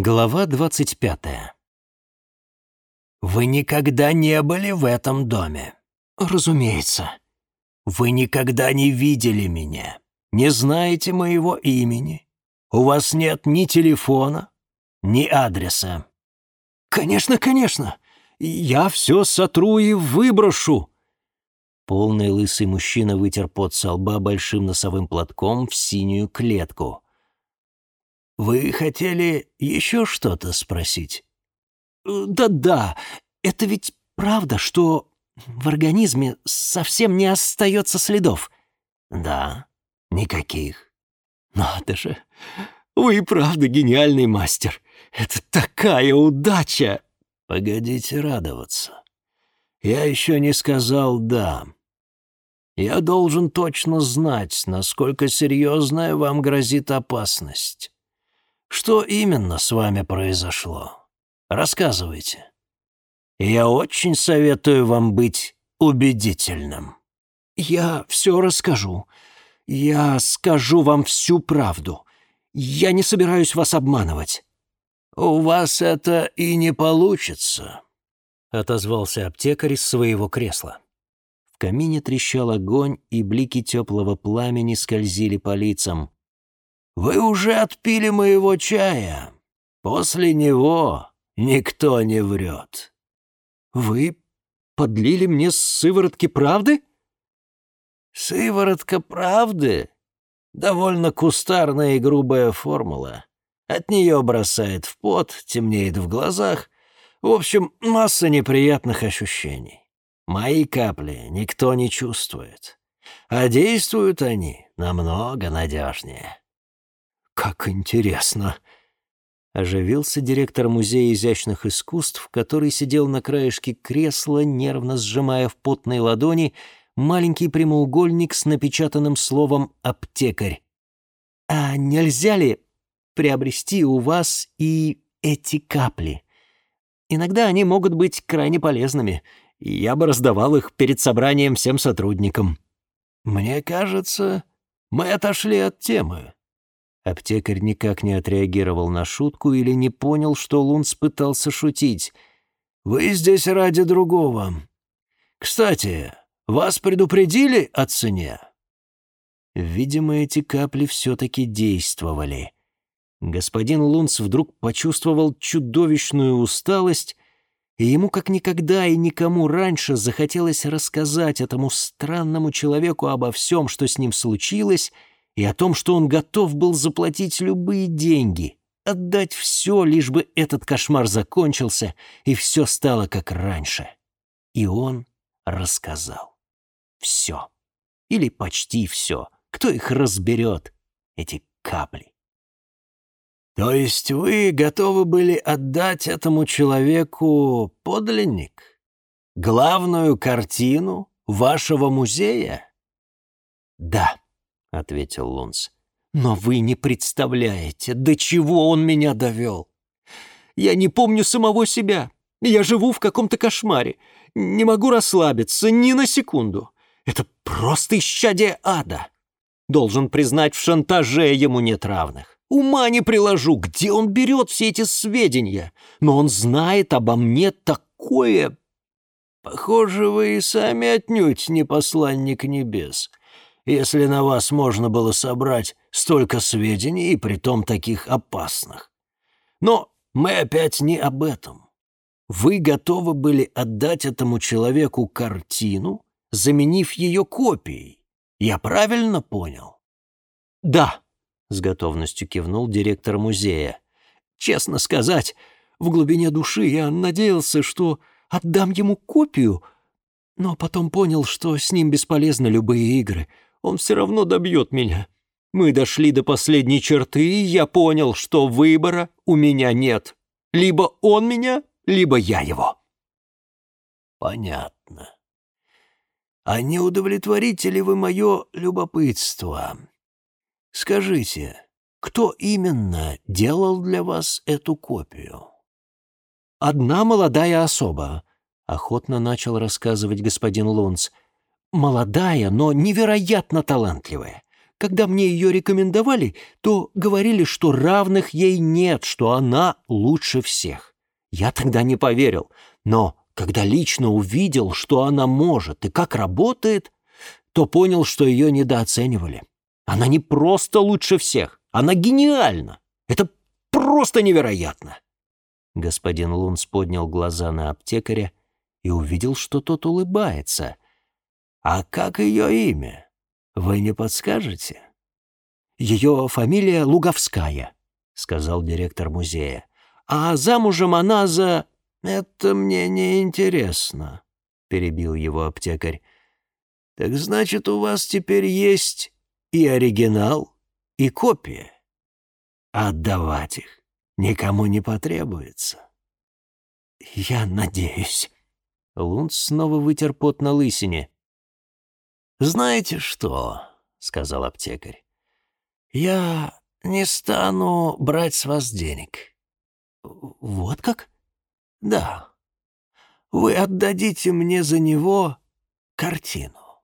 Глава 25. Вы никогда не были в этом доме. Разумеется. Вы никогда не видели меня. Не знаете моего имени. У вас нет ни телефона, ни адреса. Конечно, конечно. Я все сотру и выброшу. Полный лысый мужчина вытер пот со лба большим носовым платком в синюю клетку — вы хотели еще что-то спросить? Э, да-да, это ведь правда, что в организме совсем не остается следов. Да, никаких. Надо же. Вы и правда гениальный мастер. Это такая удача. Погодите радоваться. Я еще не сказал «да». Я должен точно знать, насколько серьезная вам грозит опасность. Что именно с вами произошло? Рассказывайте. Я очень советую вам быть убедительным. Я все расскажу. Я скажу вам всю правду. Я не собираюсь вас обманывать. У вас это и не получится, отозвался аптекарь из своего кресла. В камине трещал огонь, и блики теплого пламени скользили по лицам. Вы уже отпили моего чая. После него никто не врет. Вы подлили мне сыворотки правды? Сыворотка правды? Довольно кустарная и грубая формула. От нее бросает в пот, темнеет в глазах. В общем, масса неприятных ощущений. Мои капли никто не чувствует. А действуют они намного надежнее как интересно!» Оживился директор Музея изящных искусств, который сидел на краешке кресла, нервно сжимая в потной ладони маленький прямоугольник с напечатанным словом «аптекарь». «А нельзя ли приобрести у вас и эти капли? Иногда они могут быть крайне полезными. Я бы раздавал их перед собранием всем сотрудникам». «Мне кажется, мы отошли от темы», Аптекарь никак не отреагировал на шутку или не понял, что Лунц пытался шутить. «Вы здесь ради другого. Кстати, вас предупредили о цене?» Видимо, эти капли все-таки действовали. Господин Лунц вдруг почувствовал чудовищную усталость, и ему как никогда и никому раньше захотелось рассказать этому странному человеку обо всем, что с ним случилось, и о том, что он готов был заплатить любые деньги, отдать все, лишь бы этот кошмар закончился и все стало как раньше. И он рассказал. Все. Или почти все. Кто их разберет, эти капли? То есть вы готовы были отдать этому человеку подлинник? Главную картину вашего музея? Да. — ответил Лунц. «Но вы не представляете, до чего он меня довел! Я не помню самого себя. Я живу в каком-то кошмаре. Не могу расслабиться ни на секунду. Это просто исчадие ада. Должен признать, в шантаже ему нет равных. Ума не приложу, где он берет все эти сведения. Но он знает обо мне такое...» «Похоже, вы и сами отнюдь не посланник небес», если на вас можно было собрать столько сведений, и притом таких опасных. Но мы опять не об этом. Вы готовы были отдать этому человеку картину, заменив ее копией. Я правильно понял? Да, с готовностью кивнул директор музея. Честно сказать, в глубине души я надеялся, что отдам ему копию, но потом понял, что с ним бесполезны любые игры — он все равно добьет меня. Мы дошли до последней черты, и я понял, что выбора у меня нет. Либо он меня, либо я его». «Понятно. А не удовлетворите ли вы мое любопытство? Скажите, кто именно делал для вас эту копию?» «Одна молодая особа», — охотно начал рассказывать господин Лунц — Молодая, но невероятно талантливая. Когда мне ее рекомендовали, то говорили, что равных ей нет, что она лучше всех. Я тогда не поверил, но когда лично увидел, что она может и как работает, то понял, что ее недооценивали. Она не просто лучше всех, она гениальна. Это просто невероятно. Господин Лунс поднял глаза на аптекаря и увидел, что тот улыбается — а как ее имя? Вы не подскажете? Ее фамилия Луговская, сказал директор музея. А замужем она за... Это мне не интересно, перебил его аптекарь. Так значит, у вас теперь есть и оригинал, и копия. Отдавать их никому не потребуется. Я надеюсь. Лунд снова вытер пот на лысине. «Знаете что?» — сказал аптекарь. «Я не стану брать с вас денег». «Вот как?» «Да. Вы отдадите мне за него картину».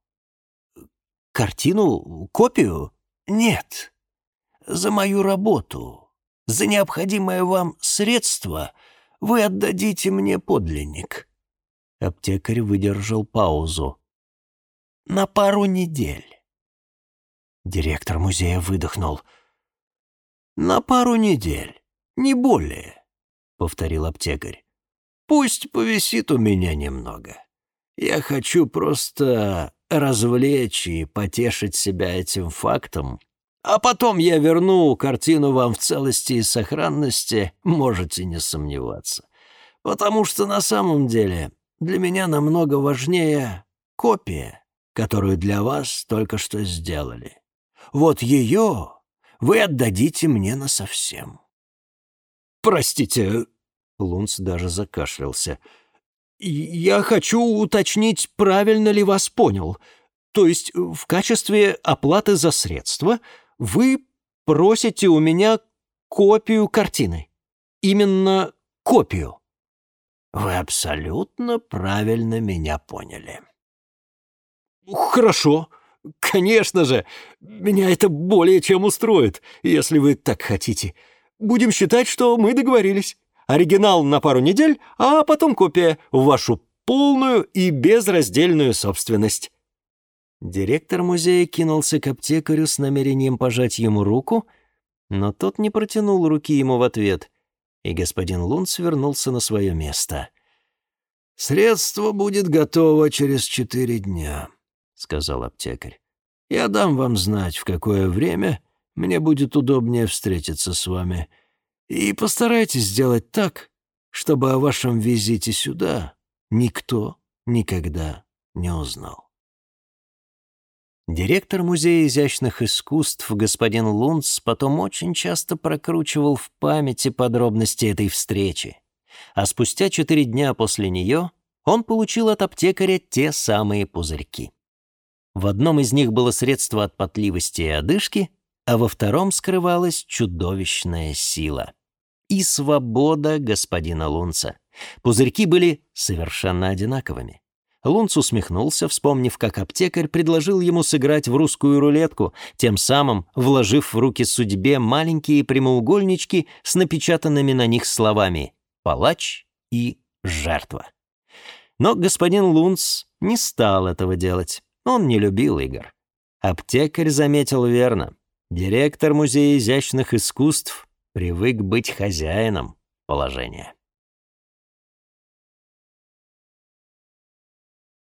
«Картину? Копию?» «Нет. За мою работу, за необходимое вам средство вы отдадите мне подлинник». Аптекарь выдержал паузу на пару недель. Директор музея выдохнул. «На пару недель, не более», — повторил аптекарь. «Пусть повисит у меня немного. Я хочу просто развлечь и потешить себя этим фактом, а потом я верну картину вам в целости и сохранности, можете не сомневаться. Потому что на самом деле для меня намного важнее копия» которую для вас только что сделали. Вот ее вы отдадите мне насовсем. «Простите», — Лунц даже закашлялся, — «я хочу уточнить, правильно ли вас понял. То есть в качестве оплаты за средства вы просите у меня копию картины. Именно копию». «Вы абсолютно правильно меня поняли», Хорошо, конечно же. Меня это более чем устроит, если вы так хотите. Будем считать, что мы договорились. Оригинал на пару недель, а потом копия в вашу полную и безраздельную собственность. Директор музея кинулся к аптекарю с намерением пожать ему руку, но тот не протянул руки ему в ответ, и господин Лунц вернулся на свое место. «Средство будет готово через четыре дня», сказал аптекарь. «Я дам вам знать, в какое время мне будет удобнее встретиться с вами. И постарайтесь сделать так, чтобы о вашем визите сюда никто никогда не узнал». Директор Музея изящных искусств господин Лунц потом очень часто прокручивал в памяти подробности этой встречи. А спустя четыре дня после нее он получил от аптекаря те самые пузырьки. В одном из них было средство от потливости и одышки, а во втором скрывалась чудовищная сила. И свобода господина Лунца. Пузырьки были совершенно одинаковыми. Лунц усмехнулся, вспомнив, как аптекарь предложил ему сыграть в русскую рулетку, тем самым вложив в руки судьбе маленькие прямоугольнички с напечатанными на них словами «палач» и «жертва». Но господин Лунц не стал этого делать. Он не любил игр. Аптекарь заметил верно. Директор музея изящных искусств привык быть хозяином положения.